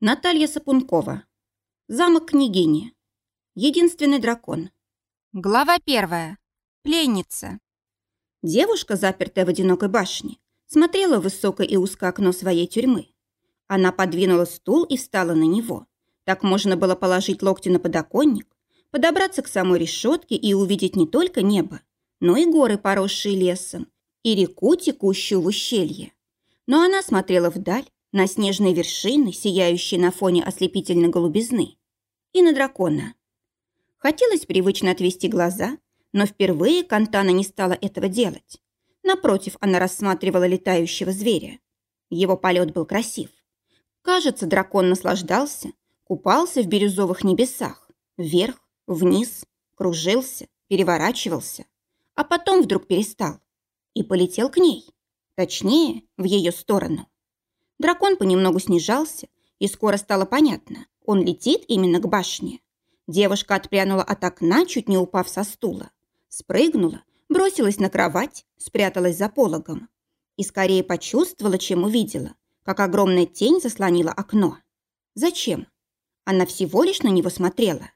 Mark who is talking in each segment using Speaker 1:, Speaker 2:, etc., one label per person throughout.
Speaker 1: Наталья Сапункова. Замок княгини. Единственный дракон.
Speaker 2: Глава первая. Пленница.
Speaker 1: Девушка, запертая в одинокой башне, смотрела в высокое и узкое окно своей тюрьмы. Она подвинула стул и встала на него. Так можно было положить локти на подоконник, подобраться к самой решетке и увидеть не только небо, но и горы, поросшие лесом, и реку, текущую в ущелье. Но она смотрела вдаль, на снежные вершины, сияющие на фоне ослепительной голубизны, и на дракона. Хотелось привычно отвести глаза, но впервые Кантана не стала этого делать. Напротив, она рассматривала летающего зверя. Его полет был красив. Кажется, дракон наслаждался, купался в бирюзовых небесах, вверх, вниз, кружился, переворачивался, а потом вдруг перестал и полетел к ней, точнее, в ее сторону. Дракон понемногу снижался, и скоро стало понятно, он летит именно к башне. Девушка отпрянула от окна, чуть не упав со стула. Спрыгнула, бросилась на кровать, спряталась за пологом. И скорее почувствовала, чем увидела, как огромная тень заслонила окно. Зачем? Она всего лишь на него смотрела.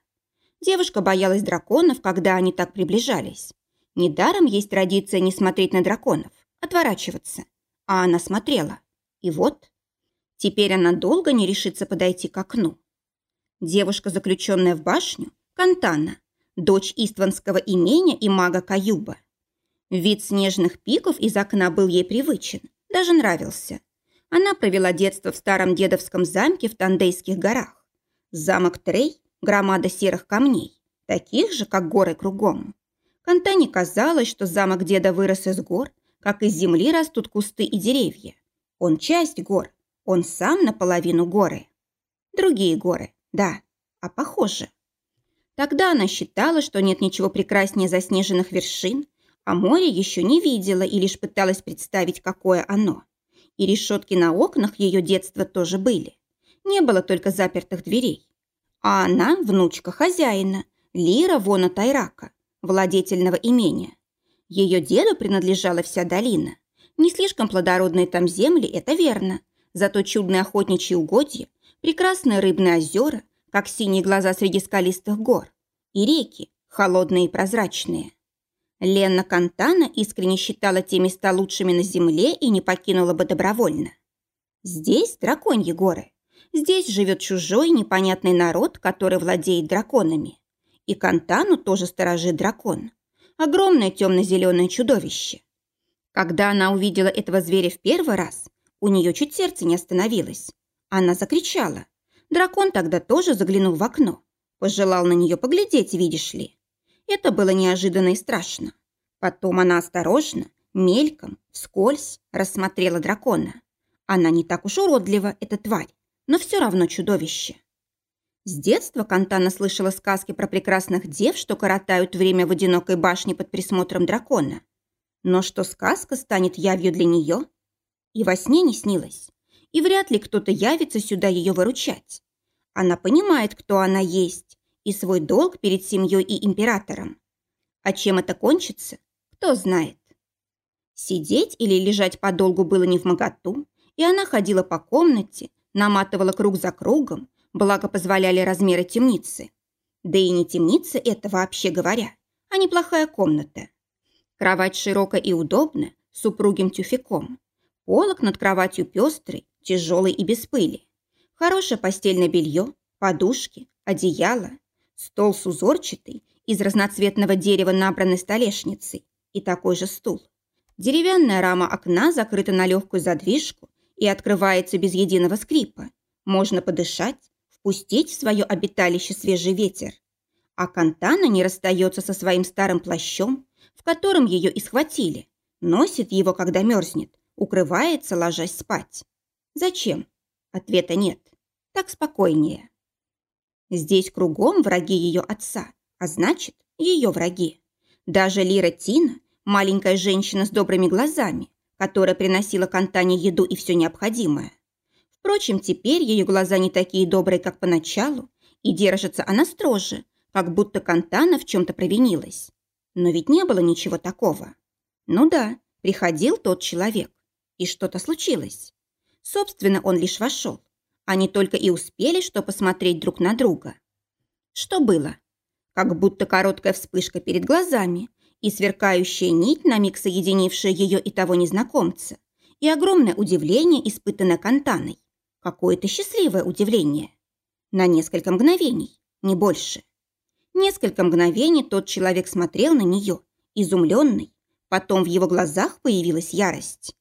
Speaker 1: Девушка боялась драконов, когда они так приближались. Недаром есть традиция не смотреть на драконов, отворачиваться. А она смотрела. И вот Теперь она долго не решится подойти к окну. Девушка, заключенная в башню, Кантана, дочь истванского имения и мага Каюба. Вид снежных пиков из окна был ей привычен, даже нравился. Она провела детство в старом дедовском замке в Тандейских горах. Замок Трей – громада серых камней, таких же, как горы кругом. Кантане казалось, что замок деда вырос из гор, как из земли растут кусты и деревья. Он часть гор, он сам наполовину горы. Другие горы, да, а похоже. Тогда она считала, что нет ничего прекраснее заснеженных вершин, а море еще не видела и лишь пыталась представить, какое оно. И решетки на окнах ее детства тоже были. Не было только запертых дверей. А она внучка хозяина, Лира Вона Тайрака, владетельного имения. Ее деду принадлежала вся долина. Не слишком плодородные там земли, это верно, Зато чудные охотничьи угодья, прекрасные рыбные озера, как синие глаза среди скалистых гор, и реки, холодные и прозрачные. Лена Кантана искренне считала те места лучшими на земле и не покинула бы добровольно. Здесь драконьи горы. Здесь живет чужой непонятный народ, который владеет драконами. И Кантану тоже сторожит дракон. Огромное темно-зеленое чудовище. Когда она увидела этого зверя в первый раз, у нее чуть сердце не остановилось. Она закричала. Дракон тогда тоже заглянул в окно. Пожелал на нее поглядеть, видишь ли. Это было неожиданно и страшно. Потом она осторожно, мельком, вскользь рассмотрела дракона. Она не так уж уродлива, эта тварь, но все равно чудовище. С детства Кантана слышала сказки про прекрасных дев, что коротают время в одинокой башне под присмотром дракона. Но что сказка станет явью для нее, и во сне не снилось. И вряд ли кто-то явится сюда ее выручать. Она понимает, кто она есть, и свой долг перед семьей и императором. А чем это кончится, кто знает. Сидеть или лежать подолгу было не в моготу, и она ходила по комнате, наматывала круг за кругом, благо позволяли размеры темницы. Да и не темница это вообще говоря, а неплохая комната. Кровать широкая и удобная, с упругим тюфяком. Полок над кроватью пестрый, тяжелый и без пыли. Хорошее постельное белье, подушки, одеяло. Стол с узорчатый, из разноцветного дерева набранной столешницей. И такой же стул. Деревянная рама окна закрыта на легкую задвижку и открывается без единого скрипа. Можно подышать, впустить в свое обиталище свежий ветер. А Кантана не расстается со своим старым плащом, в котором ее и схватили. Носит его, когда мерзнет, укрывается, ложась спать. Зачем? Ответа нет. Так спокойнее. Здесь кругом враги ее отца, а значит, ее враги. Даже Лира Тина, маленькая женщина с добрыми глазами, которая приносила Кантане еду и все необходимое. Впрочем, теперь ее глаза не такие добрые, как поначалу, и держится она строже, как будто Кантана в чем-то провинилась. Но ведь не было ничего такого. Ну да, приходил тот человек, и что-то случилось. Собственно, он лишь вошел. Они только и успели, что посмотреть друг на друга. Что было? Как будто короткая вспышка перед глазами и сверкающая нить, на миг соединившая ее и того незнакомца, и огромное удивление, испытанное Кантаной. Какое-то счастливое удивление. На несколько мгновений, не больше. Несколько мгновений тот человек смотрел на нее, изумленный. Потом в его глазах появилась ярость.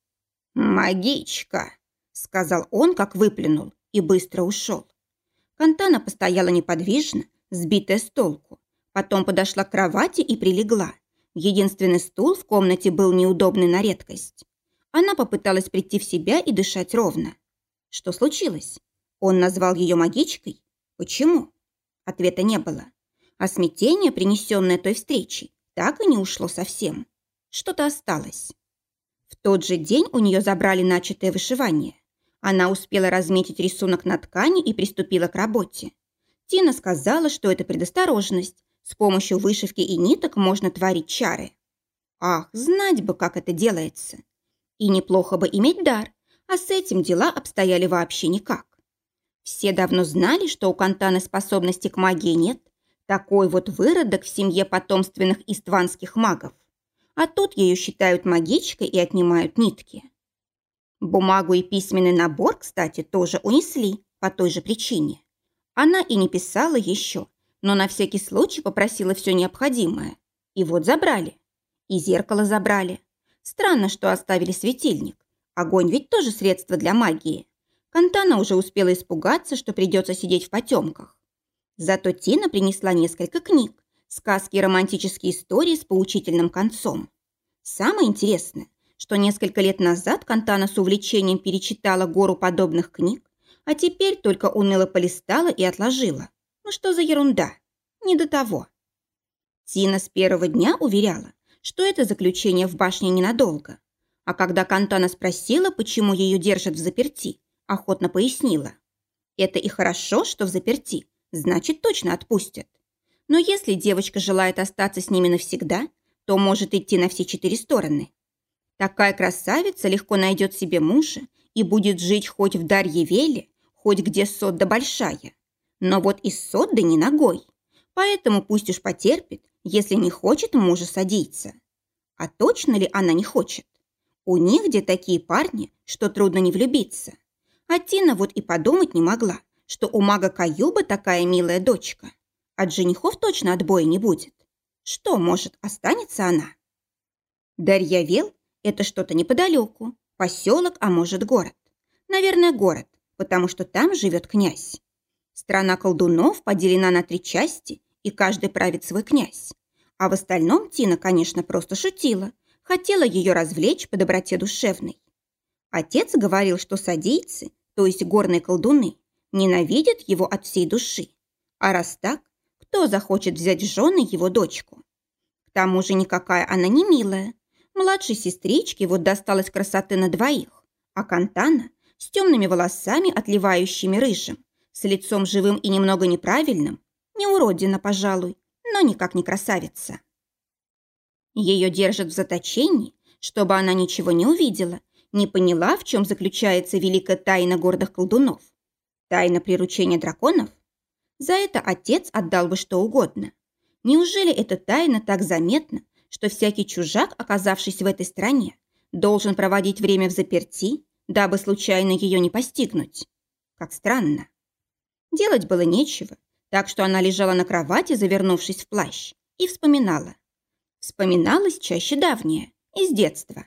Speaker 1: «Магичка!» — сказал он, как выплюнул, и быстро ушел. Кантана постояла неподвижно, сбитая с толку. Потом подошла к кровати и прилегла. Единственный стул в комнате был неудобный на редкость. Она попыталась прийти в себя и дышать ровно. Что случилось? Он назвал ее магичкой? Почему? Ответа не было. А смятение, принесенное той встречей, так и не ушло совсем. Что-то осталось. Тот же день у нее забрали начатое вышивание. Она успела разметить рисунок на ткани и приступила к работе. Тина сказала, что это предосторожность. С помощью вышивки и ниток можно творить чары. Ах, знать бы, как это делается. И неплохо бы иметь дар, а с этим дела обстояли вообще никак. Все давно знали, что у Кантаны способности к магии нет. Такой вот выродок в семье потомственных истванских магов. А тут ее считают магичкой и отнимают нитки. Бумагу и письменный набор, кстати, тоже унесли по той же причине. Она и не писала еще, но на всякий случай попросила все необходимое. И вот забрали. И зеркало забрали. Странно, что оставили светильник. Огонь ведь тоже средство для магии. Кантана уже успела испугаться, что придется сидеть в потемках. Зато Тина принесла несколько книг, сказки и романтические истории с поучительным концом. Самое интересное, что несколько лет назад Кантана с увлечением перечитала гору подобных книг, а теперь только уныло полистала и отложила. Ну что за ерунда? Не до того. Тина с первого дня уверяла, что это заключение в башне ненадолго, а когда Кантана спросила, почему ее держат в заперти, охотно пояснила. Это и хорошо, что в заперти, значит, точно отпустят. Но если девочка желает остаться с ними навсегда, то может идти на все четыре стороны. Такая красавица легко найдет себе мужа и будет жить хоть в Дарьевеле, хоть где Содда большая. Но вот из Содды не ногой. Поэтому пусть уж потерпит, если не хочет мужа садиться. А точно ли она не хочет? У них где такие парни, что трудно не влюбиться. А Тина вот и подумать не могла, что у мага Каюба такая милая дочка. От женихов точно отбоя не будет. Что, может, останется она? Дарьявел – это что-то неподалеку. Поселок, а может, город. Наверное, город, потому что там живет князь. Страна колдунов поделена на три части, и каждый правит свой князь. А в остальном Тина, конечно, просто шутила, хотела ее развлечь по доброте душевной. Отец говорил, что садийцы, то есть горные колдуны, ненавидят его от всей души. А раз так, кто захочет взять в жены его дочку? К тому же никакая она не милая. Младшей сестричке вот досталась красоты на двоих, а Кантана с темными волосами, отливающими рыжим, с лицом живым и немного неправильным, не уродина, пожалуй, но никак не красавица. Ее держат в заточении, чтобы она ничего не увидела, не поняла, в чем заключается великая тайна гордых колдунов. Тайна приручения драконов? За это отец отдал бы что угодно. Неужели эта тайна так заметна, что всякий чужак, оказавшийся в этой стране, должен проводить время в заперти, дабы случайно ее не постигнуть? Как странно. Делать было нечего, так что она лежала на кровати, завернувшись в плащ, и вспоминала. Вспоминалось чаще давнее, из детства.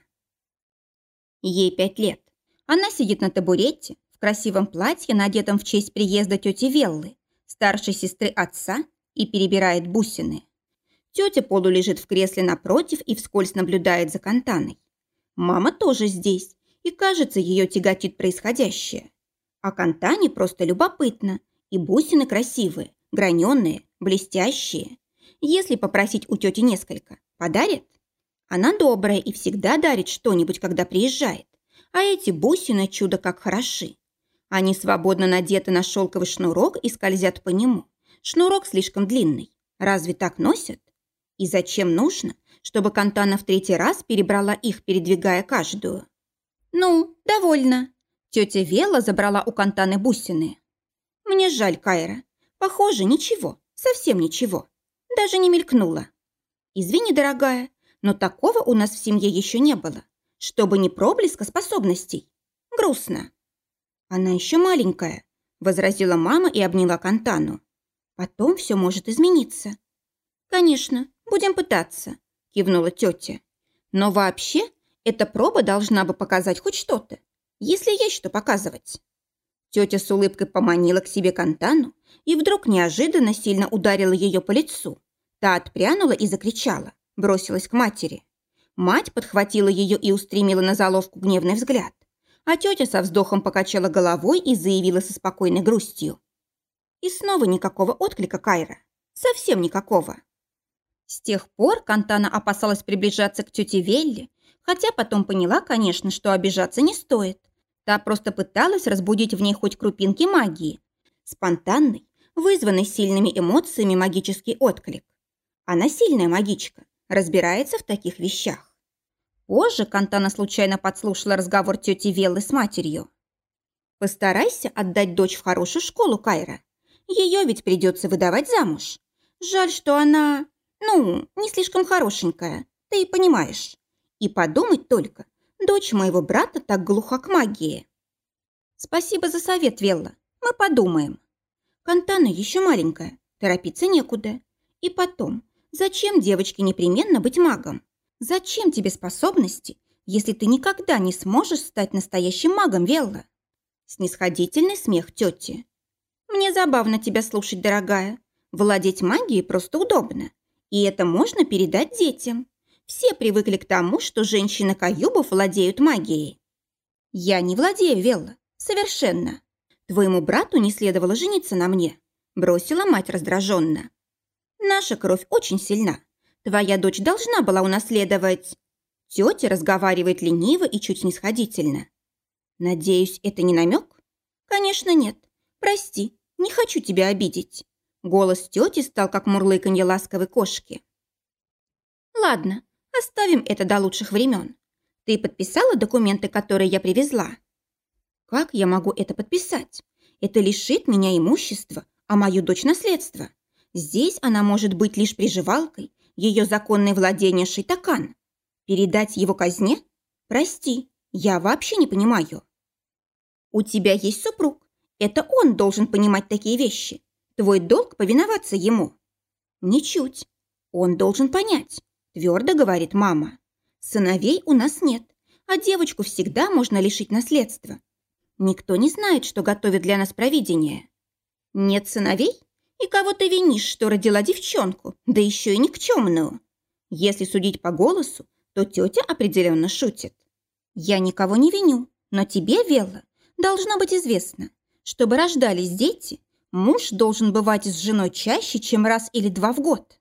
Speaker 1: Ей пять лет. Она сидит на табурете, в красивом платье, надетом в честь приезда тети Веллы, старшей сестры отца, и перебирает бусины. Тетя Полу лежит в кресле напротив и вскользь наблюдает за Кантаной. Мама тоже здесь, и, кажется, ее тяготит происходящее. А Кантане просто любопытно, и бусины красивые, граненые, блестящие. Если попросить у тети несколько, Подарит? Она добрая и всегда дарит что-нибудь, когда приезжает. А эти бусины чудо как хороши. Они свободно надеты на шелковый шнурок и скользят по нему. Шнурок слишком длинный. Разве так носят? И зачем нужно, чтобы Кантана в третий раз перебрала их, передвигая каждую? «Ну, довольно». Тетя Вела забрала у Кантаны бусины. «Мне жаль, Кайра. Похоже, ничего, совсем ничего. Даже не мелькнуло. Извини, дорогая, но такого у нас в семье еще не было, чтобы не проблеска способностей. Грустно». «Она еще маленькая», – возразила мама и обняла Кантану. «Потом все может измениться». «Конечно, будем пытаться», – кивнула тетя. «Но вообще эта проба должна бы показать хоть что-то, если есть что показывать». Тетя с улыбкой поманила к себе Кантану и вдруг неожиданно сильно ударила ее по лицу. Та отпрянула и закричала, бросилась к матери. Мать подхватила ее и устремила на заловку гневный взгляд. А тетя со вздохом покачала головой и заявила со спокойной грустью. И снова никакого отклика Кайра. Совсем никакого. С тех пор Кантана опасалась приближаться к тете Велли, хотя потом поняла, конечно, что обижаться не стоит. Та просто пыталась разбудить в ней хоть крупинки магии. Спонтанный, вызванный сильными эмоциями магический отклик. Она сильная магичка, разбирается в таких вещах. Позже Кантана случайно подслушала разговор тети Веллы с матерью. «Постарайся отдать дочь в хорошую школу, Кайра. Ее ведь придется выдавать замуж. Жаль, что она, ну, не слишком хорошенькая, ты понимаешь. И подумать только, дочь моего брата так глуха к магии». «Спасибо за совет, Велла. Мы подумаем». Кантана еще маленькая, торопиться некуда. И потом, зачем девочке непременно быть магом? Зачем тебе способности, если ты никогда не сможешь стать настоящим магом, Велла? Снисходительный смех тети. Мне забавно тебя слушать, дорогая. Владеть магией просто удобно. И это можно передать детям. Все привыкли к тому, что женщины Каюбов владеют магией. Я не владею, Велла. Совершенно. Твоему брату не следовало жениться на мне. Бросила мать раздраженно. Наша кровь очень сильна. Твоя дочь должна была унаследовать...» Тетя разговаривает лениво и чуть снисходительно. «Надеюсь, это не намек?» «Конечно нет. Прости, не хочу тебя обидеть». Голос тети стал как мурлыканье ласковой кошки. «Ладно, оставим это до лучших времен. Ты подписала документы, которые я привезла?» «Как я могу это подписать? Это лишит меня имущества, а мою дочь наследства. Здесь она может быть лишь приживалкой ее законное владение Шейтакан. Передать его казне? Прости, я вообще не понимаю. У тебя есть супруг. Это он должен понимать такие вещи. Твой долг повиноваться ему. Ничуть. Он должен понять, твердо говорит мама. Сыновей у нас нет, а девочку всегда можно лишить наследства. Никто не знает, что готовит для нас провидение. Нет сыновей? И кого ты винишь, что родила девчонку, да еще и никчемную? Если судить по голосу, то тетя определенно шутит. Я никого не виню, но тебе, Велла, должно быть известно, чтобы рождались дети, муж должен бывать с женой чаще, чем раз или два в год.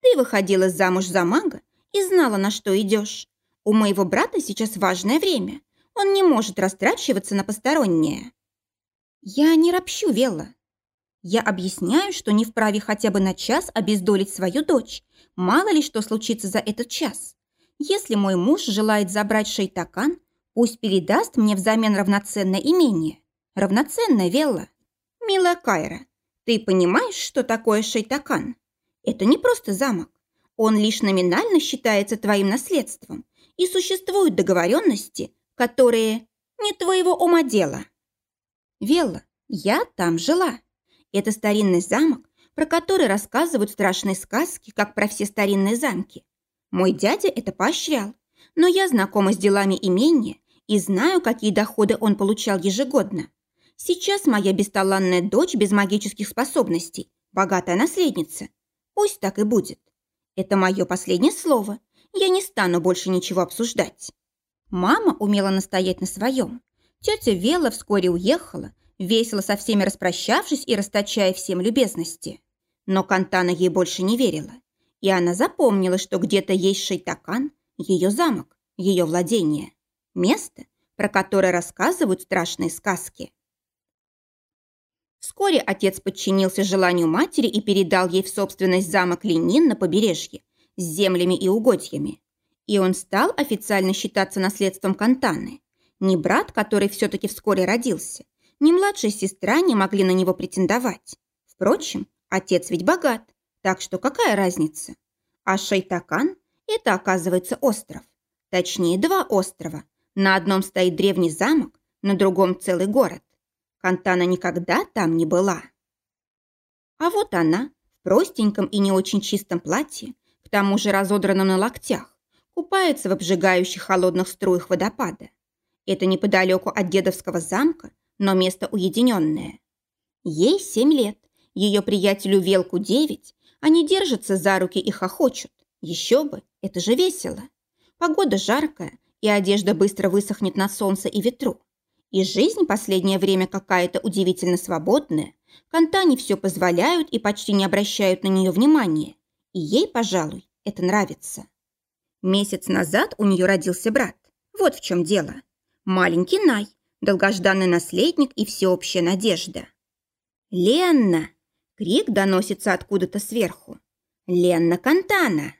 Speaker 1: Ты выходила замуж за мага и знала, на что идешь. У моего брата сейчас важное время. Он не может растрачиваться на постороннее. Я не ропщу, Велла. Я объясняю, что не вправе хотя бы на час обездолить свою дочь. Мало ли что случится за этот час. Если мой муж желает забрать шейтакан, пусть передаст мне взамен равноценное имение. Равноценное, Велла. Милая Кайра, ты понимаешь, что такое шейтакан? Это не просто замок. Он лишь номинально считается твоим наследством. И существуют договоренности, которые не твоего ума дело. Велла, я там жила. Это старинный замок, про который рассказывают страшные сказки, как про все старинные замки. Мой дядя это поощрял, но я знакома с делами имения и знаю, какие доходы он получал ежегодно. Сейчас моя бесталанная дочь без магических способностей, богатая наследница. Пусть так и будет. Это мое последнее слово. Я не стану больше ничего обсуждать. Мама умела настоять на своем. Тетя Вела вскоре уехала, весело со всеми распрощавшись и расточая всем любезности. Но Кантана ей больше не верила. И она запомнила, что где-то есть Шейтакан, ее замок, ее владение. Место, про которое рассказывают страшные сказки. Вскоре отец подчинился желанию матери и передал ей в собственность замок Ленин на побережье с землями и угодьями. И он стал официально считаться наследством Кантаны. Ни брат, который все-таки вскоре родился, ни младшая сестра не могли на него претендовать. Впрочем, отец ведь богат, так что какая разница? А Шайтакан – это, оказывается, остров. Точнее, два острова. На одном стоит древний замок, на другом целый город. Кантана никогда там не была. А вот она, в простеньком и не очень чистом платье, к тому же разодранном на локтях, купается в обжигающих холодных струях водопада. Это неподалеку от дедовского замка, но место уединенное. Ей семь лет, ее приятелю Велку девять, они держатся за руки и хохочут. Еще бы, это же весело. Погода жаркая, и одежда быстро высохнет на солнце и ветру. И жизнь последнее время какая-то удивительно свободная. Кантане все позволяют и почти не обращают на нее внимания. И ей, пожалуй, это нравится. Месяц назад у нее родился брат. Вот в чем дело. Маленький Най, долгожданный наследник и всеобщая надежда. «Ленна!» — крик доносится откуда-то сверху. «Ленна Кантана!»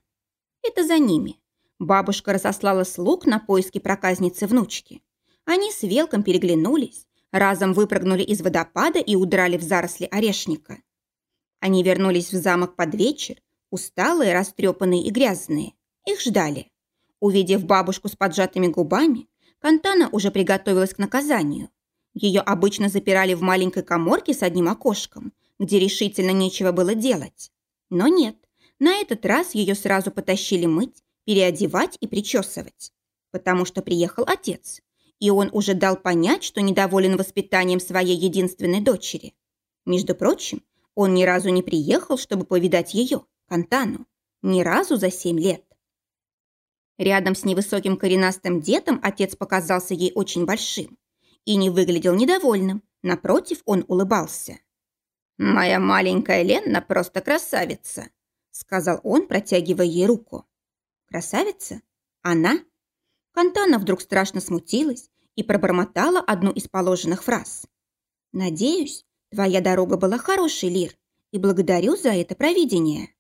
Speaker 1: Это за ними. Бабушка разослала слуг на поиски проказницы внучки. Они с Велком переглянулись, разом выпрыгнули из водопада и удрали в заросли орешника. Они вернулись в замок под вечер, усталые, растрепанные и грязные. Их ждали. Увидев бабушку с поджатыми губами, Кантана уже приготовилась к наказанию. Ее обычно запирали в маленькой коморке с одним окошком, где решительно нечего было делать. Но нет, на этот раз ее сразу потащили мыть, переодевать и причесывать. Потому что приехал отец, и он уже дал понять, что недоволен воспитанием своей единственной дочери. Между прочим, он ни разу не приехал, чтобы повидать ее, Кантану. Ни разу за семь лет. Рядом с невысоким коренастым дедом отец показался ей очень большим и не выглядел недовольным. Напротив, он улыбался. «Моя маленькая Ленна просто красавица», сказал он, протягивая ей руку. «Красавица? Она?» Кантана вдруг страшно смутилась и пробормотала одну из положенных фраз. «Надеюсь, твоя дорога была хорошей, Лир, и благодарю за это провидение».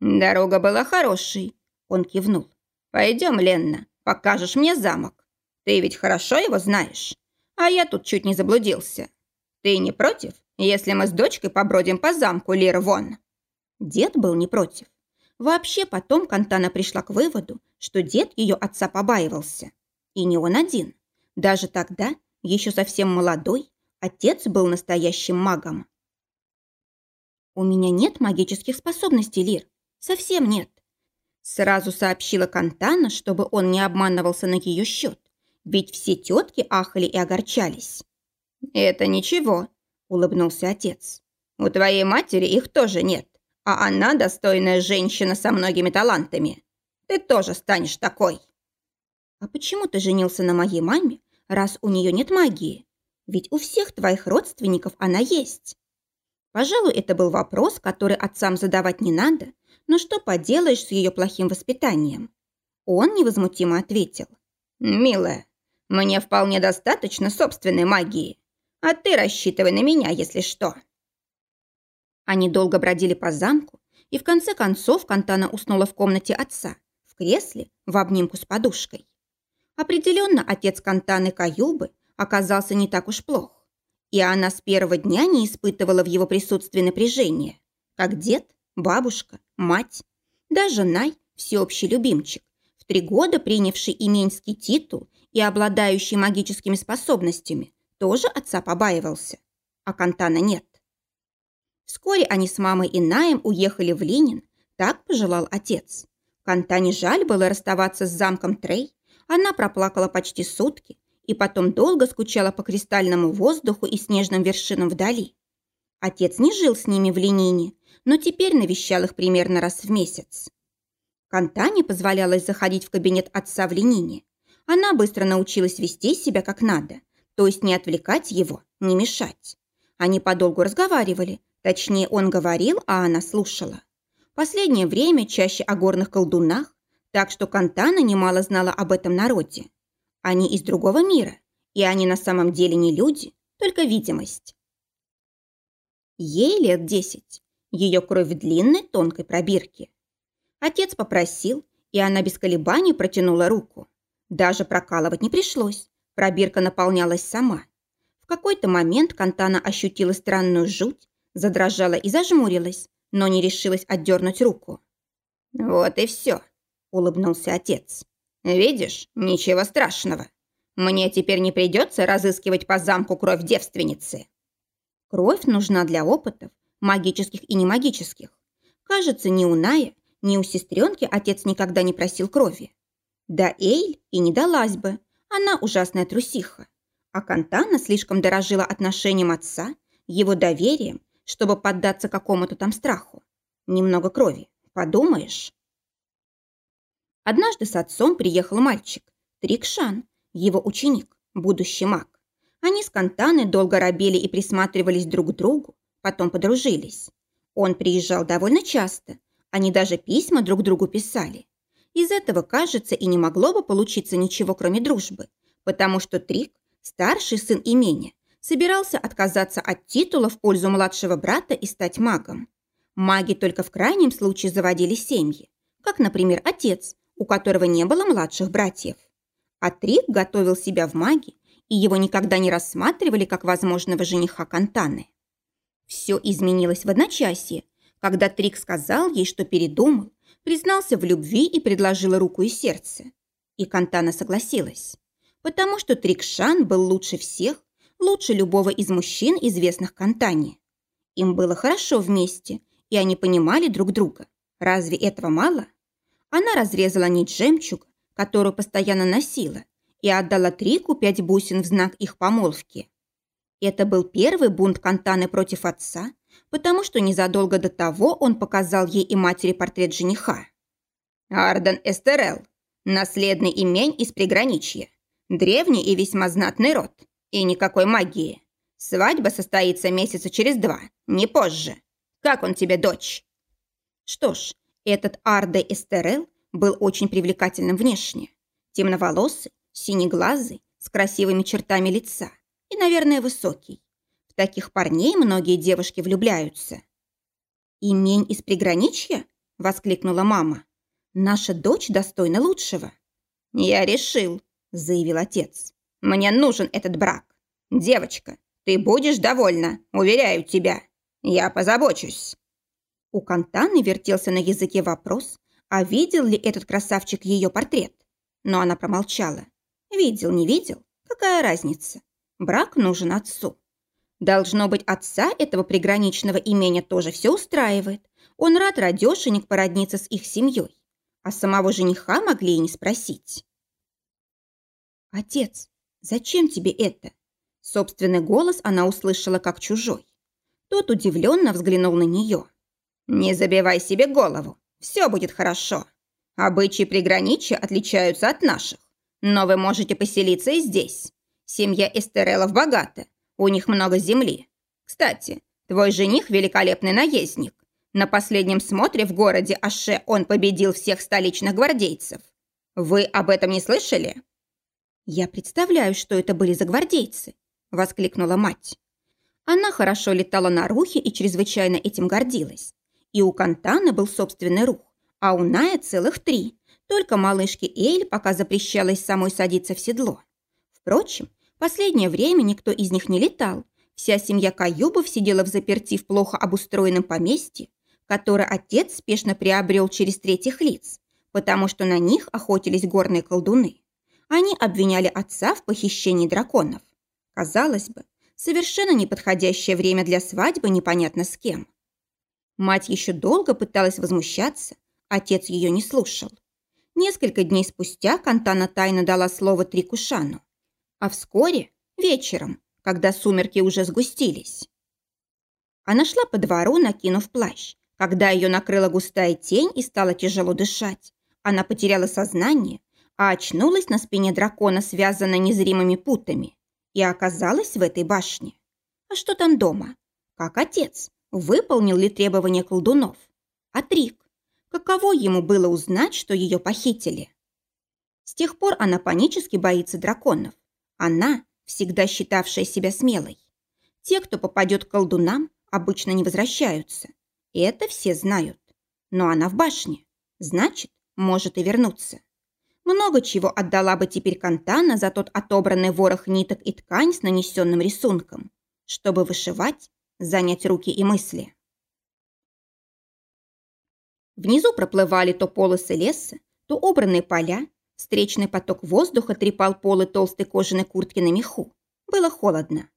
Speaker 1: «Дорога была хорошей», — он кивнул. «Пойдем, Ленна, покажешь мне замок. Ты ведь хорошо его знаешь, а я тут чуть не заблудился. Ты не против, если мы с дочкой побродим по замку Лир Вон?» Дед был не против. Вообще потом Кантана пришла к выводу, что дед ее отца побаивался. И не он один. Даже тогда, еще совсем молодой, отец был настоящим магом. «У меня нет магических способностей, Лир. Совсем нет. Сразу сообщила Кантана, чтобы он не обманывался на ее счет, ведь все тетки ахали и огорчались. «Это ничего», – улыбнулся отец. «У твоей матери их тоже нет, а она достойная женщина со многими талантами. Ты тоже станешь такой». «А почему ты женился на моей маме, раз у нее нет магии? Ведь у всех твоих родственников она есть». Пожалуй, это был вопрос, который отцам задавать не надо, но что поделаешь с ее плохим воспитанием? Он невозмутимо ответил. «Милая, мне вполне достаточно собственной магии, а ты рассчитывай на меня, если что». Они долго бродили по замку, и в конце концов Кантана уснула в комнате отца, в кресле, в обнимку с подушкой. Определенно, отец Кантаны Каюбы оказался не так уж плох, и она с первого дня не испытывала в его присутствии напряжения, как дед бабушка, мать, даже Най, всеобщий любимчик, в три года принявший именский титул и обладающий магическими способностями, тоже отца побаивался, а Кантана нет. Вскоре они с мамой и Наем уехали в Ленин, так пожелал отец. Кантане жаль было расставаться с замком Трей, она проплакала почти сутки и потом долго скучала по кристальному воздуху и снежным вершинам вдали. Отец не жил с ними в Ленине, но теперь навещал их примерно раз в месяц. Кантане позволялось заходить в кабинет отца в Ленине. Она быстро научилась вести себя как надо, то есть не отвлекать его, не мешать. Они подолгу разговаривали, точнее он говорил, а она слушала. Последнее время чаще о горных колдунах, так что Кантана немало знала об этом народе. Они из другого мира, и они на самом деле не люди, только видимость. Ей лет десять. Ее кровь в длинной тонкой пробирке. Отец попросил, и она без колебаний протянула руку. Даже прокалывать не пришлось, пробирка наполнялась сама. В какой-то момент Кантана ощутила странную жуть, задрожала и зажмурилась, но не решилась отдернуть руку. «Вот и все», — улыбнулся отец. «Видишь, ничего страшного. Мне теперь не придется разыскивать по замку кровь девственницы». Кровь нужна для опытов, магических и немагических. Кажется, ни у Ная, ни у сестренки отец никогда не просил крови. Да Эйль и не далась бы, она ужасная трусиха. А Кантана слишком дорожила отношением отца, его доверием, чтобы поддаться какому-то там страху. Немного крови, подумаешь. Однажды с отцом приехал мальчик, Трикшан, его ученик, будущий маг. Они с Кантаной долго робели и присматривались друг к другу, потом подружились. Он приезжал довольно часто, они даже письма друг другу писали. Из этого, кажется, и не могло бы получиться ничего, кроме дружбы, потому что Трик, старший сын имения, собирался отказаться от титула в пользу младшего брата и стать магом. Маги только в крайнем случае заводили семьи, как, например, отец, у которого не было младших братьев. А Трик готовил себя в маги, и его никогда не рассматривали как возможного жениха Кантаны. Все изменилось в одночасье, когда Трик сказал ей, что передумал, признался в любви и предложил руку и сердце. И Кантана согласилась, потому что Трикшан был лучше всех, лучше любого из мужчин, известных Кантане. Им было хорошо вместе, и они понимали друг друга. Разве этого мало? Она разрезала нить жемчуга, которую постоянно носила, и отдала Трику пять бусин в знак их помолвки. Это был первый бунт Кантаны против отца, потому что незадолго до того он показал ей и матери портрет жениха. Арден Эстерел, наследный имень из приграничья, древний и весьма знатный род, и никакой магии. Свадьба состоится месяца через два, не позже. Как он тебе, дочь? Что ж, этот Арде Эстерел был очень привлекательным внешне. Темноволосый, синеглазый, с красивыми чертами лица и, наверное, высокий. В таких парней многие девушки влюбляются. «Имень из приграничья?» – воскликнула мама. «Наша дочь достойна лучшего». «Я решил», – заявил отец. «Мне нужен этот брак. Девочка, ты будешь довольна, уверяю тебя. Я позабочусь». У Кантаны вертелся на языке вопрос, а видел ли этот красавчик ее портрет. Но она промолчала. Видел, не видел, какая разница? Брак нужен отцу. Должно быть, отца этого приграничного имения тоже все устраивает. Он рад радешенек породниться с их семьей. А самого жениха могли и не спросить. «Отец, зачем тебе это?» Собственный голос она услышала как чужой. Тот удивленно взглянул на нее. «Не забивай себе голову, все будет хорошо. Обычаи приграничья отличаются от наших, но вы можете поселиться и здесь. Семья Эстерелов богата, у них много земли. Кстати, твой жених – великолепный наездник. На последнем смотре в городе Аше он победил всех столичных гвардейцев. Вы об этом не слышали?» «Я представляю, что это были за гвардейцы», – воскликнула мать. Она хорошо летала на рухе и чрезвычайно этим гордилась. И у Кантана был собственный рух, а у Ная целых три. Только малышке Эль пока запрещалось самой садиться в седло. Впрочем, Последнее время никто из них не летал. Вся семья Каюбов сидела в заперти в плохо обустроенном поместье, которое отец спешно приобрел через третьих лиц, потому что на них охотились горные колдуны. Они обвиняли отца в похищении драконов. Казалось бы, совершенно неподходящее время для свадьбы непонятно с кем. Мать еще долго пыталась возмущаться, отец ее не слушал. Несколько дней спустя Кантана тайно дала слово Трикушану. А вскоре, вечером, когда сумерки уже сгустились. Она шла по двору, накинув плащ. Когда ее накрыла густая тень и стало тяжело дышать, она потеряла сознание, а очнулась на спине дракона, связанной незримыми путами, и оказалась в этой башне. А что там дома? Как отец? Выполнил ли требования колдунов? А Трик? Каково ему было узнать, что ее похитили? С тех пор она панически боится драконов. Она, всегда считавшая себя смелой. Те, кто попадет к колдунам, обычно не возвращаются. И это все знают. Но она в башне. Значит, может и вернуться. Много чего отдала бы теперь Кантана за тот отобранный ворох ниток и ткань с нанесенным рисунком, чтобы вышивать, занять руки и мысли. Внизу проплывали то полосы леса, то убранные поля, встречный поток воздуха трепал полы толстой кожаной куртки на меху. Было холодно.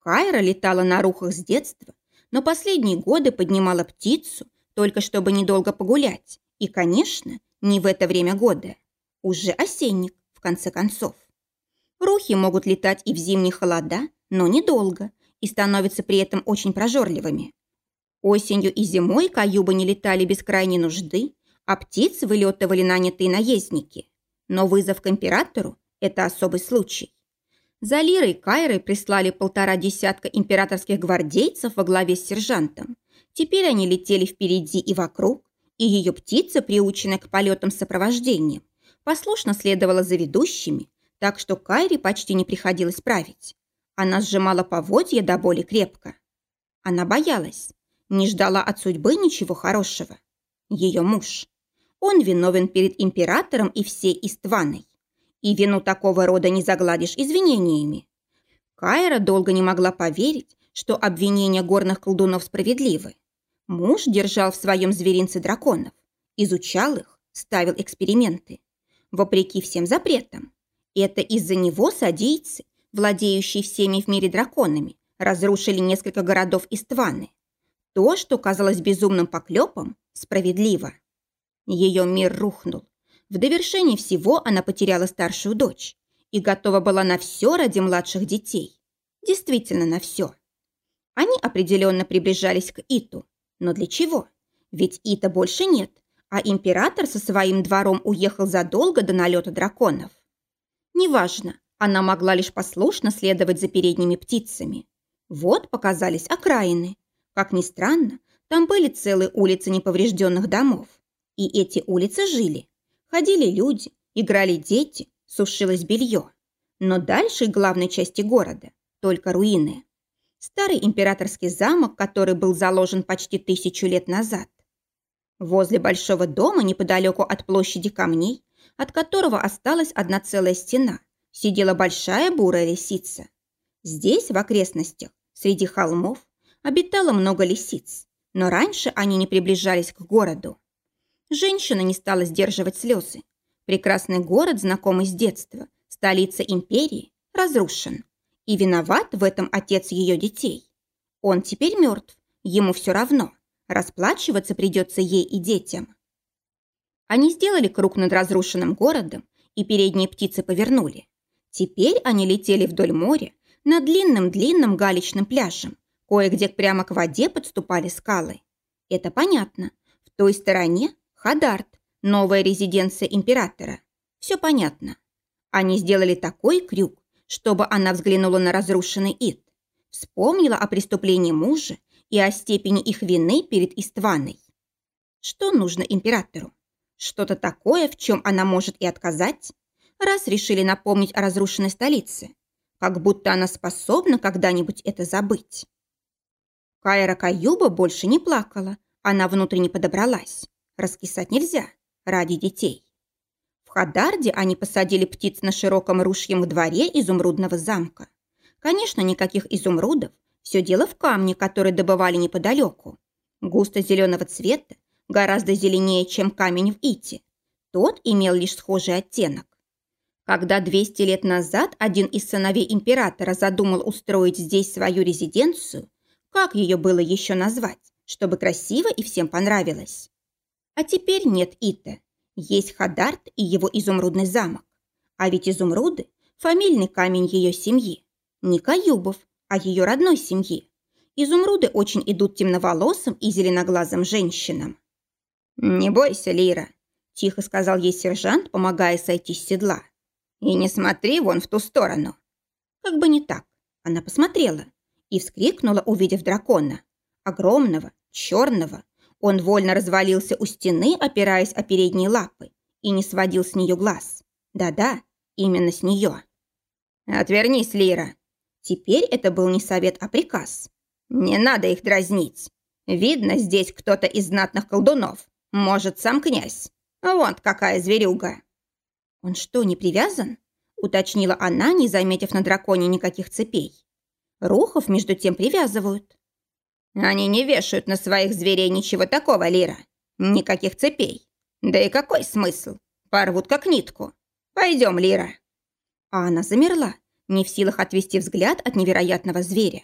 Speaker 1: Кайра летала на рухах с детства, но последние годы поднимала птицу, только чтобы недолго погулять. И, конечно, не в это время года. Уже осенник, в конце концов. Рухи могут летать и в зимние холода, но недолго, и становятся при этом очень прожорливыми. Осенью и зимой каюбы не летали без крайней нужды, а птицы вылетывали нанятые наездники. Но вызов к императору – это особый случай. За Лирой Кайрой прислали полтора десятка императорских гвардейцев во главе с сержантом. Теперь они летели впереди и вокруг, и ее птица, приученная к полетам сопровождением, послушно следовала за ведущими, так что Кайре почти не приходилось править. Она сжимала поводья до боли крепко. Она боялась, не ждала от судьбы ничего хорошего. Ее муж. Он виновен перед императором и всей Истваной. И вину такого рода не загладишь извинениями. Кайра долго не могла поверить, что обвинения горных колдунов справедливы. Муж держал в своем зверинце драконов, изучал их, ставил эксперименты вопреки всем запретам. Это из-за него садийцы, владеющие всеми в мире драконами, разрушили несколько городов Истваны. То, что казалось безумным поклепом, справедливо. Ее мир рухнул. В довершении всего она потеряла старшую дочь и готова была на все ради младших детей. Действительно, на все. Они определенно приближались к Иту. Но для чего? Ведь Ита больше нет, а император со своим двором уехал задолго до налета драконов. Неважно, она могла лишь послушно следовать за передними птицами. Вот показались окраины. Как ни странно, там были целые улицы неповрежденных домов. И эти улицы жили. Ходили люди, играли дети, сушилось белье. Но дальше главной части города только руины. Старый императорский замок, который был заложен почти тысячу лет назад. Возле большого дома, неподалеку от площади камней, от которого осталась одна целая стена, сидела большая бурая лисица. Здесь, в окрестностях, среди холмов, обитало много лисиц, но раньше они не приближались к городу. Женщина не стала сдерживать слезы. Прекрасный город, знакомый с детства, столица империи, разрушен. И виноват в этом отец ее детей. Он теперь мертв, ему все равно – Расплачиваться придется ей и детям. Они сделали круг над разрушенным городом, и передние птицы повернули. Теперь они летели вдоль моря, над длинным-длинным галечным пляжем, кое-где прямо к воде подступали скалы. Это понятно. В той стороне Хадарт, новая резиденция императора. Все понятно. Они сделали такой крюк, чтобы она взглянула на разрушенный Ид, вспомнила о преступлении мужа и о степени их вины перед Истваной. Что нужно императору? Что-то такое, в чем она может и отказать? Раз решили напомнить о разрушенной столице, как будто она способна когда-нибудь это забыть. Кайра Каюба больше не плакала, она внутренне подобралась. Раскисать нельзя, ради детей. В Хадарде они посадили птиц на широком ружьем в дворе изумрудного замка. Конечно, никаких изумрудов, все дело в камне, который добывали неподалеку. Густо-зеленого цвета, гораздо зеленее, чем камень в Ите. Тот имел лишь схожий оттенок. Когда 200 лет назад один из сыновей императора задумал устроить здесь свою резиденцию, как ее было еще назвать, чтобы красиво и всем понравилось? А теперь нет Ита. Есть Хадарт и его изумрудный замок. А ведь изумруды – фамильный камень ее семьи. Не Каюбов, о ее родной семье. Изумруды очень идут темноволосым и зеленоглазым женщинам. «Не бойся, Лира», – тихо сказал ей сержант, помогая сойти с седла. «И не смотри вон в ту сторону». Как бы не так. Она посмотрела и вскрикнула, увидев дракона. Огромного, черного. Он вольно развалился у стены, опираясь о передние лапы, и не сводил с нее глаз. Да-да, именно с нее. «Отвернись, Лира», Теперь это был не совет, а приказ. Не надо их дразнить. Видно, здесь кто-то из знатных колдунов. Может, сам князь. Вот какая зверюга. «Он что, не привязан?» – уточнила она, не заметив на драконе никаких цепей. Рухов, между тем, привязывают. «Они не вешают на своих зверей ничего такого, Лира. Никаких цепей. Да и какой смысл? Порвут как нитку. Пойдем, Лира». А она замерла, не в силах отвести взгляд от невероятного зверя.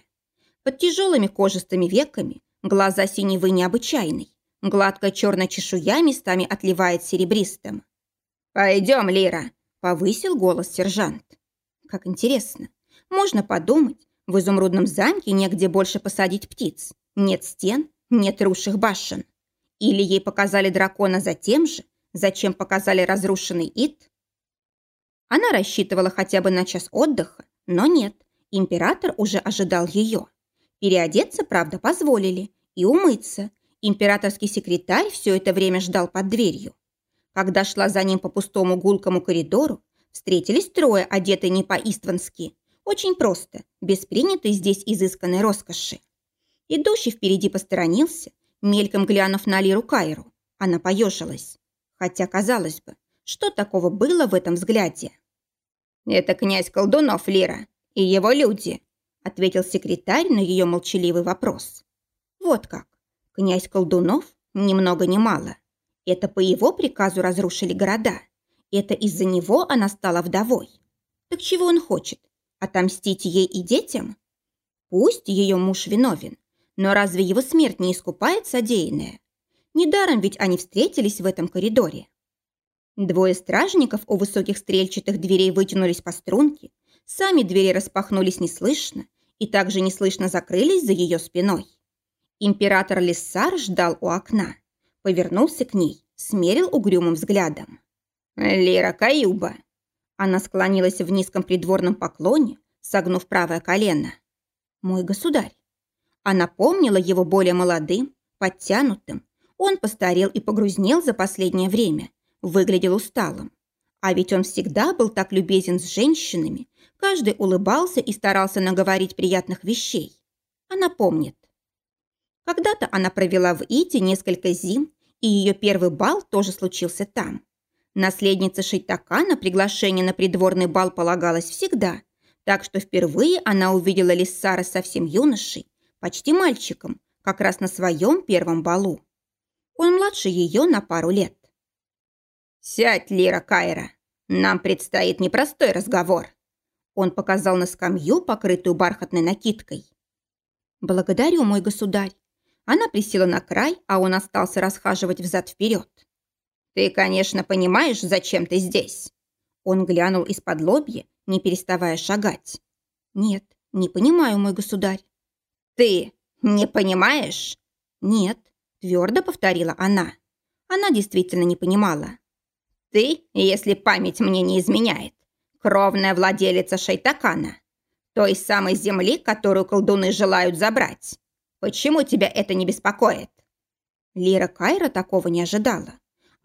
Speaker 1: Под тяжелыми кожистыми веками глаза синевы необычайный, гладкая черная чешуя местами отливает серебристым. «Пойдем, Лира!» – повысил голос сержант. Как интересно. Можно подумать, в изумрудном замке негде больше посадить птиц. Нет стен, нет руших башен. Или ей показали дракона за тем же, зачем показали разрушенный Ит? Она рассчитывала хотя бы на час отдыха, но нет, император уже ожидал ее. Переодеться, правда, позволили, и умыться. Императорский секретарь все это время ждал под дверью. Когда шла за ним по пустому гулкому коридору, встретились трое, одетые не по-иствански. Очень просто, без принятой здесь изысканной роскоши. Идущий впереди посторонился, мельком глянув на Лиру Кайру. Она поежилась. Хотя, казалось бы, что такого было в этом взгляде? «Это князь Колдунов, Лира, и его люди», ответил секретарь на ее молчаливый вопрос. «Вот как. Князь Колдунов ни много ни мало. Это по его приказу разрушили города. Это из-за него она стала вдовой. Так чего он хочет? Отомстить ей и детям? Пусть ее муж виновен, но разве его смерть не искупает содеянное? Недаром ведь они встретились в этом коридоре. Двое стражников у высоких стрельчатых дверей вытянулись по струнке, сами двери распахнулись неслышно и также неслышно закрылись за ее спиной. Император Лиссар ждал у окна, повернулся к ней, смерил угрюмым взглядом. «Лера Каюба!» Она склонилась в низком придворном поклоне, согнув правое колено. «Мой государь!» Она помнила его более молодым, подтянутым. Он постарел и погрузнел за последнее время, выглядел усталым. А ведь он всегда был так любезен с женщинами, каждый улыбался и старался наговорить приятных вещей. Она помнит. Когда-то она провела в Ите несколько зим, и ее первый бал тоже случился там. Наследнице Шейтака на приглашение на придворный бал полагалось всегда, так что впервые она увидела Лиссара совсем юношей, почти мальчиком, как раз на своем первом балу. Он младше ее на пару лет. «Сядь, Лира Кайра, нам предстоит непростой разговор». Он показал на скамью, покрытую бархатной накидкой. «Благодарю, мой государь». Она присела на край, а он остался расхаживать взад-вперед. «Ты, конечно, понимаешь, зачем ты здесь?» Он глянул из-под лобья, не переставая шагать. «Нет, не понимаю, мой государь». «Ты не понимаешь?» «Нет», – твердо повторила она. Она действительно не понимала. Ты, если память мне не изменяет, кровная владелица Шайтакана, той самой земли, которую колдуны желают забрать. Почему тебя это не беспокоит?» Лира Кайра такого не ожидала.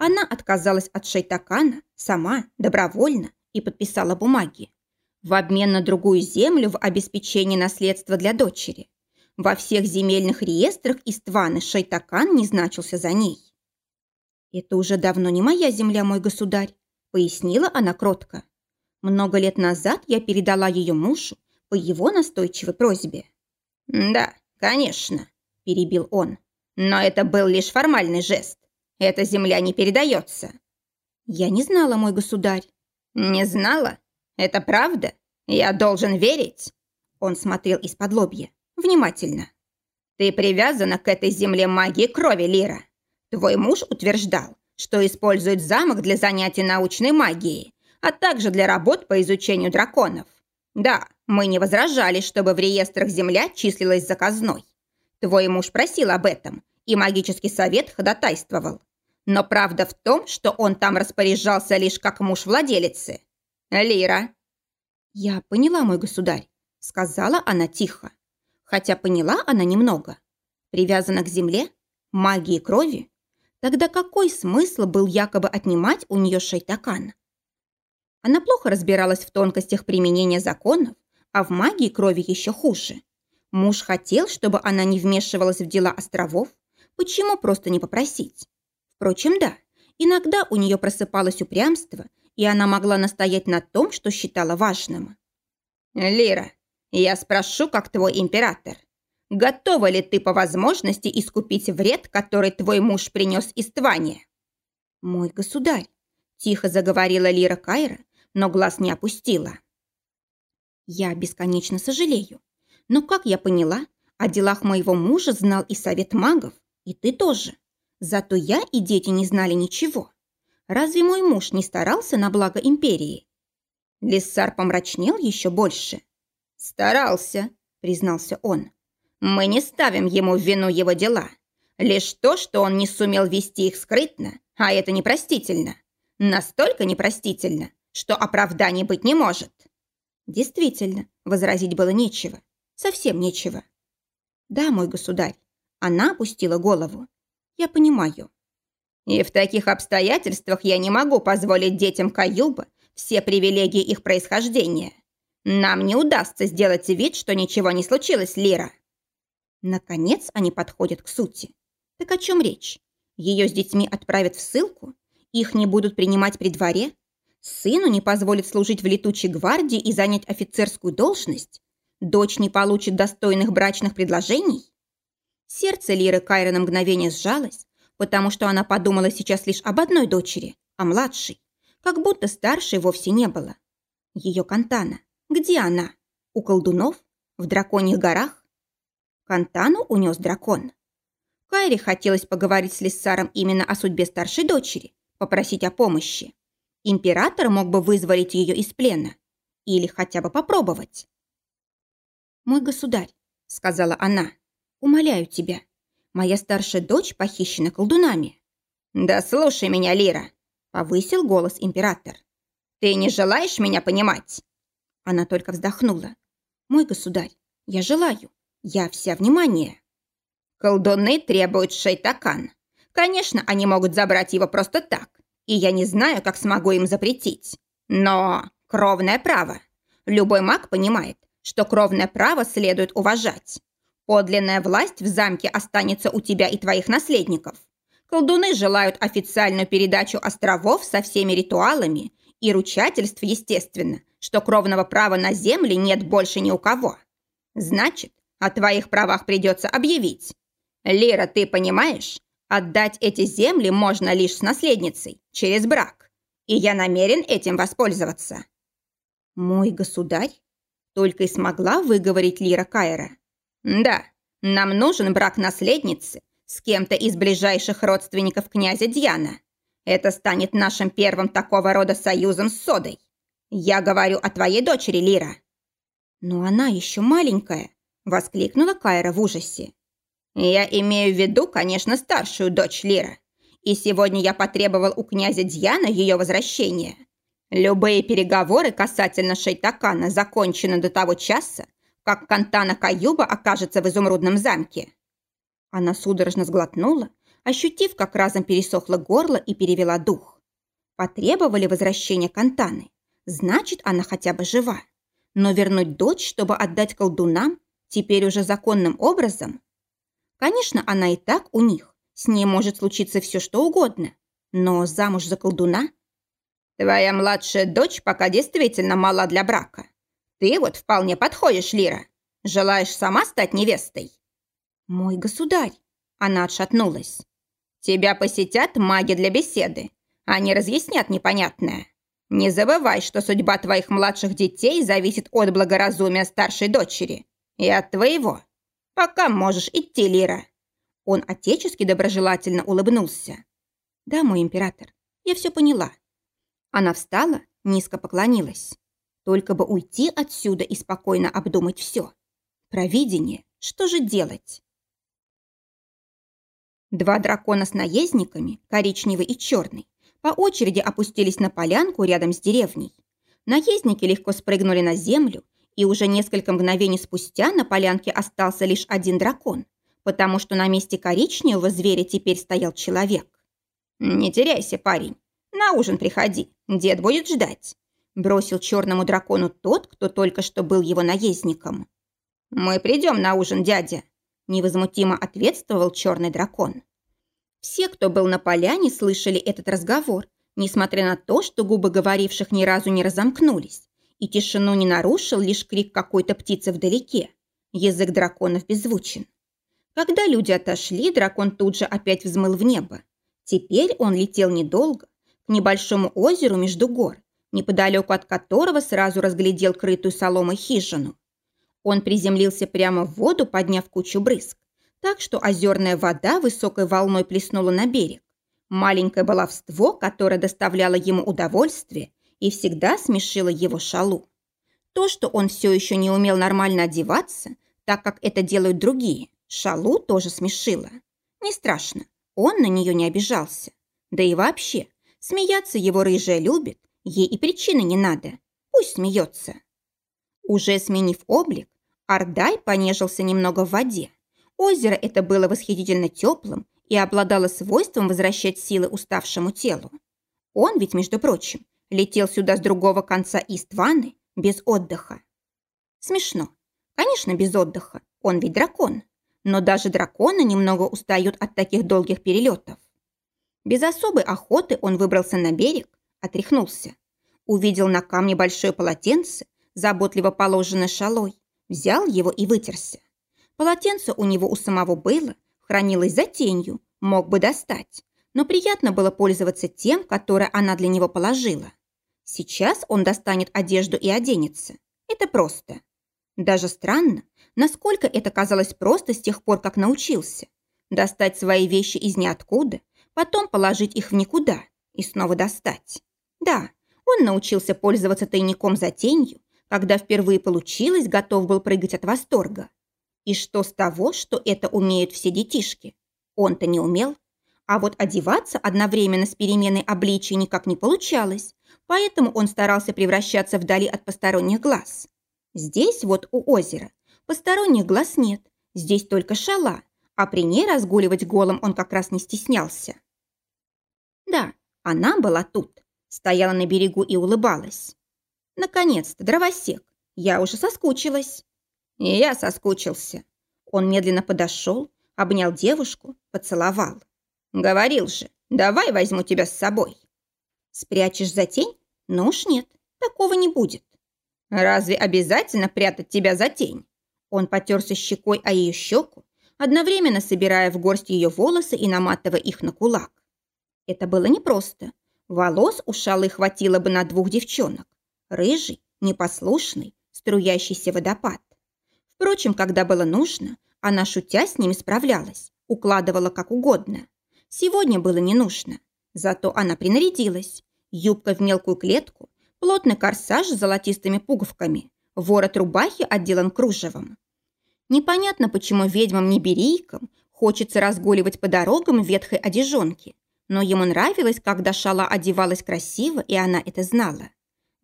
Speaker 1: Она отказалась от Шайтакана сама, добровольно, и подписала бумаги. В обмен на другую землю в обеспечении наследства для дочери. Во всех земельных реестрах Истваны Шайтакан не значился за ней. «Это уже давно не моя земля, мой государь», — пояснила она кротко. «Много лет назад я передала ее мужу по его настойчивой просьбе». «Да, конечно», — перебил он. «Но это был лишь формальный жест. Эта земля не передается». «Я не знала, мой государь». «Не знала? Это правда? Я должен верить?» Он смотрел из-под лобья, внимательно. «Ты привязана к этой земле магией крови, Лира. Твой муж утверждал, что использует замок для занятий научной магией, а также для работ по изучению драконов. Да, мы не возражали, чтобы в реестрах земля числилась заказной. Твой муж просил об этом, и магический совет ходатайствовал. Но правда в том, что он там распоряжался лишь как муж владелицы. Лира. Я поняла, мой государь, сказала она тихо. Хотя поняла она немного. Привязана к земле, магии крови, Тогда какой смысл был якобы отнимать у нее шайтакан? Она плохо разбиралась в тонкостях применения законов, а в магии крови еще хуже. Муж хотел, чтобы она не вмешивалась в дела островов. Почему просто не попросить? Впрочем, да, иногда у нее просыпалось упрямство, и она могла настоять на том, что считала важным.
Speaker 3: «Лира, я спрошу, как твой император. Готова ли ты по возможности искупить вред, который твой муж принес из Твани?»
Speaker 1: «Мой государь», – тихо заговорила Лира Кайра, но глаз не опустила. «Я бесконечно сожалею. Но, как я поняла, о делах моего мужа знал и совет магов, и ты тоже. Зато я и дети не знали ничего. Разве мой муж не старался на благо империи?» Лиссар помрачнел еще больше.
Speaker 3: «Старался», — признался он. «Мы не ставим ему в вину его дела. Лишь то, что он не сумел вести их скрытно, а это непростительно. Настолько непростительно, что оправданий быть не может».
Speaker 1: Действительно, возразить было нечего. Совсем нечего. «Да, мой государь». Она опустила голову. «Я понимаю».
Speaker 3: «И в таких обстоятельствах я не могу позволить детям Каюба все привилегии их происхождения. Нам не удастся сделать вид, что ничего не случилось, Лира».
Speaker 1: Наконец они подходят к сути. Так о чем речь? Ее с детьми отправят в ссылку? Их не будут принимать при дворе? Сыну не позволят служить в летучей гвардии и занять офицерскую должность? Дочь не получит достойных брачных предложений? Сердце Лиры Кайра на мгновение сжалось, потому что она подумала сейчас лишь об одной дочери, о младшей, как будто старшей вовсе не было. Ее Кантана. Где она? У колдунов? В драконьих горах? Кантану унес дракон. Кайре хотелось поговорить с Лиссаром именно о судьбе старшей дочери, попросить о помощи. Император мог бы вызволить ее из плена. Или хотя бы попробовать. «Мой государь», — сказала она, — «умоляю тебя. Моя старшая дочь похищена колдунами».
Speaker 3: «Да слушай меня, Лира», — повысил голос император. «Ты не желаешь меня понимать?»
Speaker 1: Она только вздохнула. «Мой государь, я желаю. Я вся внимание».
Speaker 3: «Колдуны требуют шейтакан. Конечно, они могут забрать его просто так, и я не знаю, как смогу им запретить. Но кровное право. Любой маг понимает, что кровное право следует уважать. Подлинная власть в замке останется у тебя и твоих наследников. Колдуны желают официальную передачу островов со всеми ритуалами и ручательств, естественно, что кровного права на земле нет больше ни у кого. Значит, о твоих правах придется объявить. Лира, ты понимаешь, отдать эти земли можно лишь с наследницей, через брак. И я намерен этим воспользоваться.
Speaker 1: Мой государь? Только и смогла выговорить Лира Кайра.
Speaker 3: Да, нам нужен брак наследницы с кем-то из ближайших родственников князя Дьяна. Это станет нашим первым такого рода союзом с Содой. Я говорю о твоей дочери, Лира.
Speaker 1: Но она еще маленькая, воскликнула Кайра в ужасе.
Speaker 3: Я имею в виду, конечно, старшую дочь Лира. И сегодня я потребовал у князя Дьяна ее возвращения. Любые переговоры касательно Шейтакана закончены до того часа, как Кантана Каюба окажется в изумрудном замке.
Speaker 1: Она судорожно сглотнула, ощутив, как разом пересохло горло и перевела дух. Потребовали возвращения Кантаны. Значит, она хотя бы жива. Но вернуть дочь, чтобы отдать колдунам, теперь уже законным образом? Конечно, она и так у них. С ней может случиться все, что угодно. Но замуж за колдуна –
Speaker 3: Твоя младшая дочь пока действительно мала для брака. Ты вот вполне подходишь, Лира. Желаешь сама стать невестой?»
Speaker 1: «Мой государь!» Она отшатнулась.
Speaker 3: «Тебя посетят маги для беседы. Они разъяснят непонятное. Не забывай, что судьба твоих младших детей зависит от благоразумия старшей дочери. И от твоего. Пока можешь идти, Лира».
Speaker 1: Он отечески доброжелательно улыбнулся. «Да, мой император, я все поняла. Она встала, низко поклонилась. Только бы уйти отсюда и спокойно обдумать все. Провидение, что же делать? Два дракона с наездниками, коричневый и черный, по очереди опустились на полянку рядом с деревней. Наездники легко спрыгнули на землю, и уже несколько мгновений спустя на полянке остался лишь один дракон, потому что на месте коричневого зверя теперь стоял человек.
Speaker 3: «Не теряйся, парень. На ужин приходи, дед будет ждать», бросил черному дракону тот, кто только что был его наездником. «Мы придем на ужин, дядя», невозмутимо ответствовал черный дракон.
Speaker 1: Все, кто был на поляне, слышали этот разговор, несмотря на то, что губы говоривших ни разу не разомкнулись, и тишину не нарушил лишь крик какой-то птицы вдалеке. Язык драконов беззвучен. Когда люди отошли, дракон тут же опять взмыл в небо. Теперь он летел недолго, к небольшому озеру между гор, неподалеку от которого сразу разглядел крытую соломой хижину. Он приземлился прямо в воду, подняв кучу брызг, так что озерная вода высокой волной плеснула на берег. Маленькое баловство, которое доставляло ему удовольствие и всегда смешило его шалу. То, что он все еще не умел нормально одеваться, так как это делают другие, шалу тоже смешило. Не страшно, он на нее не обижался. Да и вообще, смеяться его рыжая любит, ей и причины не надо. Пусть смеется. Уже сменив облик, Ардай понежился немного в воде. Озеро это было восхитительно теплым и обладало свойством возвращать силы уставшему телу. Он ведь, между прочим, летел сюда с другого конца Истваны без отдыха. Смешно. Конечно, без отдыха. Он ведь дракон. Но даже драконы немного устают от таких долгих перелетов. Без особой охоты он выбрался на берег, отряхнулся. Увидел на камне большое полотенце, заботливо положенное шалой, взял его и вытерся. Полотенце у него у самого было, хранилось за тенью, мог бы достать, но приятно было пользоваться тем, которое она для него положила. Сейчас он достанет одежду и оденется. Это просто. Даже странно, насколько это казалось просто с тех пор, как научился. Достать свои вещи из ниоткуда, потом положить их в никуда и снова достать. Да, он научился пользоваться тайником за тенью, когда впервые получилось, готов был прыгать от восторга. И что с того, что это умеют все детишки? Он-то не умел. А вот одеваться одновременно с переменой обличия никак не получалось, поэтому он старался превращаться вдали от посторонних глаз. Здесь вот у озера посторонних глаз нет, здесь только шала, а при ней разгуливать голым он как раз не стеснялся. Да, она была тут, стояла на берегу и улыбалась. Наконец-то, дровосек, я уже соскучилась. И я соскучился. Он медленно подошел, обнял девушку, поцеловал. Говорил же, давай возьму тебя с собой. Спрячешь за тень? Ну уж нет, такого не будет. Разве обязательно прятать тебя за тень? Он потерся щекой о ее щеку, одновременно собирая в горсть ее волосы и наматывая их на кулак. Это было непросто. Волос у шалы хватило бы на двух девчонок. Рыжий, непослушный, струящийся водопад. Впрочем, когда было нужно, она, шутя, с ними справлялась, укладывала как угодно. Сегодня было не нужно. Зато она принарядилась. Юбка в мелкую клетку, плотный корсаж с золотистыми пуговками, ворот рубахи отделан кружевом. Непонятно, почему ведьмам-неберийкам хочется разгуливать по дорогам ветхой одежонке, но ему нравилось, когда шала одевалась красиво, и она это знала.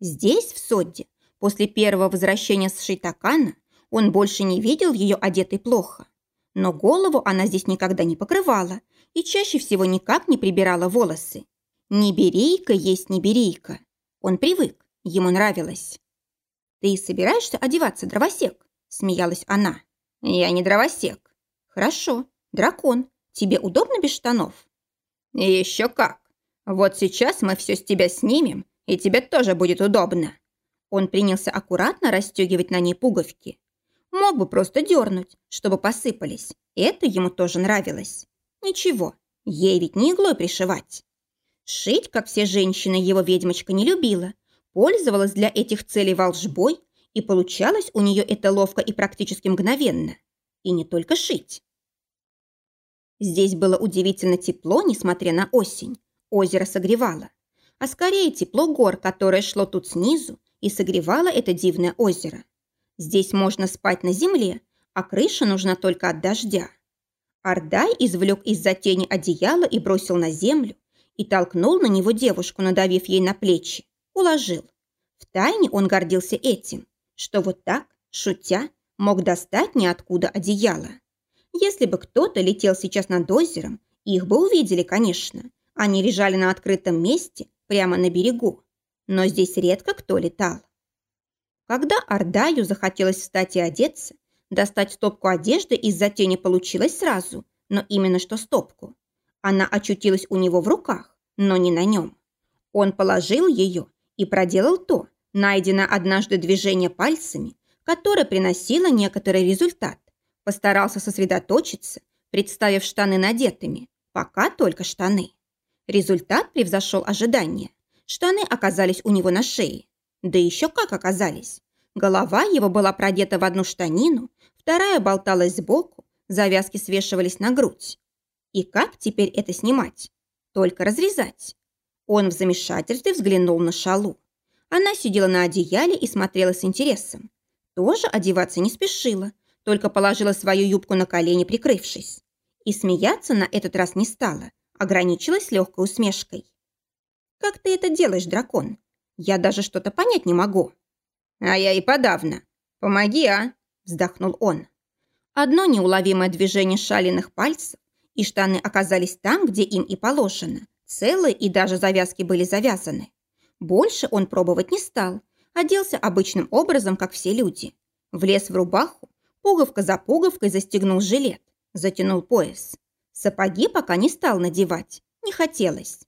Speaker 1: Здесь, в Содде, после первого возвращения с Шейтакана, он больше не видел ее одетой плохо. Но голову она здесь никогда не покрывала и чаще всего никак не прибирала волосы. Не берейка есть не берейка. Он привык, ему нравилось. «Ты собираешься одеваться, дровосек?» – смеялась она. «Я не дровосек». «Хорошо, дракон. Тебе удобно без штанов?» «Еще как. Вот сейчас мы все с тебя снимем, и тебе тоже будет удобно». Он принялся аккуратно расстегивать на ней пуговки. Мог бы просто дернуть, чтобы посыпались. Это ему тоже нравилось. Ничего, ей ведь не иглой пришивать. Шить, как все женщины, его ведьмочка не любила. Пользовалась для этих целей волжбой, и получалось у нее это ловко и практически мгновенно. И не только шить. Здесь было удивительно тепло, несмотря на осень. Озеро согревало. А скорее тепло гор, которое шло тут снизу и согревало это дивное озеро. Здесь можно спать на земле, а крыша нужна только от дождя. Ардай извлек из-за тени одеяло и бросил на землю, и толкнул на него девушку, надавив ей на плечи. Уложил. Втайне он гордился этим, что вот так, шутя, мог достать ниоткуда одеяло. Если бы кто-то летел сейчас над озером, их бы увидели, конечно. Они лежали на открытом месте, прямо на берегу. Но здесь редко кто летал. Когда Ардаю захотелось встать и одеться, достать стопку одежды из-за тени получилось сразу, но именно что стопку. Она очутилась у него в руках, но не на нем. Он положил ее и проделал то, найдено однажды движение пальцами, которое приносило некоторый результат. Постарался сосредоточиться, представив штаны надетыми, пока только штаны. Результат превзошел ожидания. Штаны оказались у него на шее. Да еще как оказались. Голова его была продета в одну штанину, вторая болталась сбоку, завязки свешивались на грудь. И как теперь это снимать? Только разрезать. Он в замешательстве взглянул на шалу. Она сидела на одеяле и смотрела с интересом. Тоже одеваться не спешила, только положила свою юбку на колени, прикрывшись. И смеяться на этот раз не стала, ограничилась легкой усмешкой. «Как ты это делаешь, дракон? Я даже что-то понять не могу».
Speaker 3: «А я и подавно. Помоги, а?» – вздохнул он.
Speaker 1: Одно неуловимое движение шалиных пальцев, и штаны оказались там, где им и положено. Целые и даже завязки были завязаны. Больше он пробовать не стал. Оделся обычным образом, как все люди. Влез в рубаху, пуговка за пуговкой застегнул жилет, затянул пояс. Сапоги пока не стал надевать, не хотелось.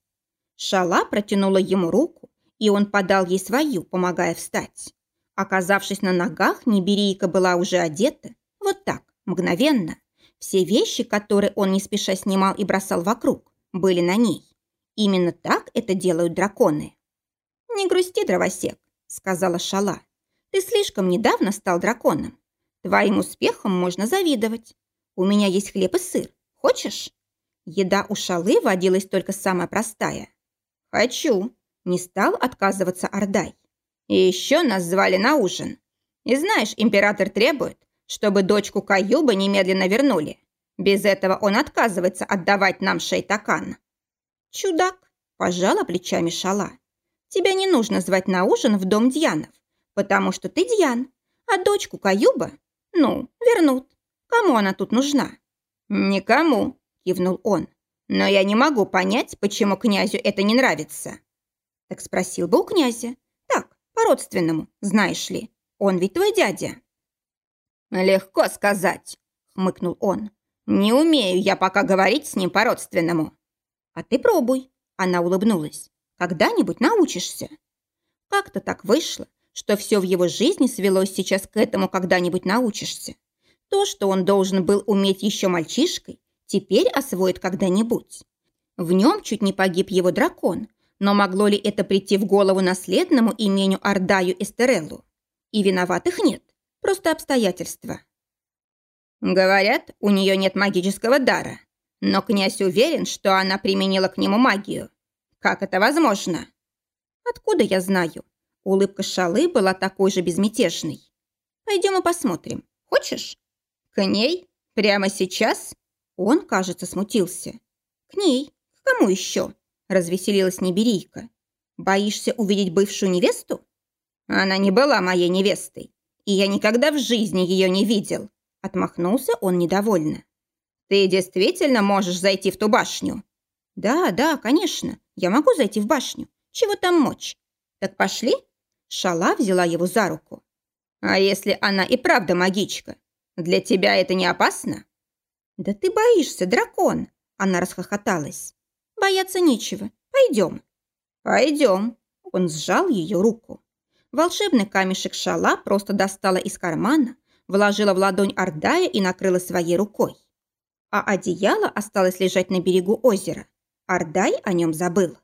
Speaker 1: Шала протянула ему руку, и он подал ей свою, помогая встать. Оказавшись на ногах, Неберийка была уже одета, вот так, мгновенно. Все вещи, которые он не спеша снимал и бросал вокруг, были на ней. Именно так это делают драконы. «Не грусти, дровосек», — сказала Шала. «Ты слишком недавно стал драконом. Твоим успехом можно завидовать. У меня есть хлеб и сыр. Хочешь?» Еда у Шалы водилась только самая простая.
Speaker 3: «Хочу», — не стал отказываться Ордай. «И еще нас звали на ужин. И знаешь, император требует, чтобы дочку Каюба немедленно вернули. Без этого он отказывается отдавать нам шейтакан».
Speaker 1: «Чудак!» – пожала плечами Шала. «Тебя не нужно звать на ужин в дом Дьянов, потому что ты Дьян, а дочку Каюба, ну, вернут. Кому она тут нужна?»
Speaker 3: «Никому», – кивнул он. «Но я не могу понять, почему князю это не нравится».
Speaker 1: «Так спросил бы у князя. Так, по-родственному, знаешь ли. Он ведь твой дядя».
Speaker 3: «Легко сказать», – хмыкнул он. «Не умею я пока говорить с ним по-родственному».
Speaker 1: «А ты пробуй», – она улыбнулась. «Когда-нибудь научишься». Как-то так вышло, что все в его жизни свелось сейчас к этому «когда-нибудь научишься». То, что он должен был уметь еще мальчишкой, теперь освоит когда-нибудь. В нем чуть не погиб его дракон, но могло ли это прийти в голову наследному имению Ардаю Эстереллу? И виноватых нет. Просто обстоятельства.
Speaker 3: Говорят, у нее нет магического дара. Но князь уверен, что она применила к нему магию. Как это возможно?
Speaker 1: Откуда я знаю? Улыбка Шалы была такой же безмятежной. Пойдем и посмотрим. Хочешь?
Speaker 3: К ней? Прямо сейчас?
Speaker 1: Он, кажется, смутился. К ней? К кому еще? Развеселилась Неберийка. Боишься увидеть бывшую невесту?
Speaker 3: Она не была моей невестой и я никогда в жизни ее не видел», — отмахнулся он недовольно. «Ты действительно можешь зайти в ту башню?»
Speaker 1: «Да, да, конечно, я могу зайти в башню. Чего там мочь? Так пошли?» Шала взяла его за руку.
Speaker 3: «А если она и правда магичка? Для тебя это не опасно?»
Speaker 1: «Да ты боишься, дракон!» Она расхохоталась. «Бояться нечего. Пойдем».
Speaker 3: «Пойдем».
Speaker 1: Он сжал ее руку. Волшебный камешек шала просто достала из кармана, вложила в ладонь Ордая и накрыла своей рукой. А одеяло осталось лежать на берегу озера. Ордай о нем забыл.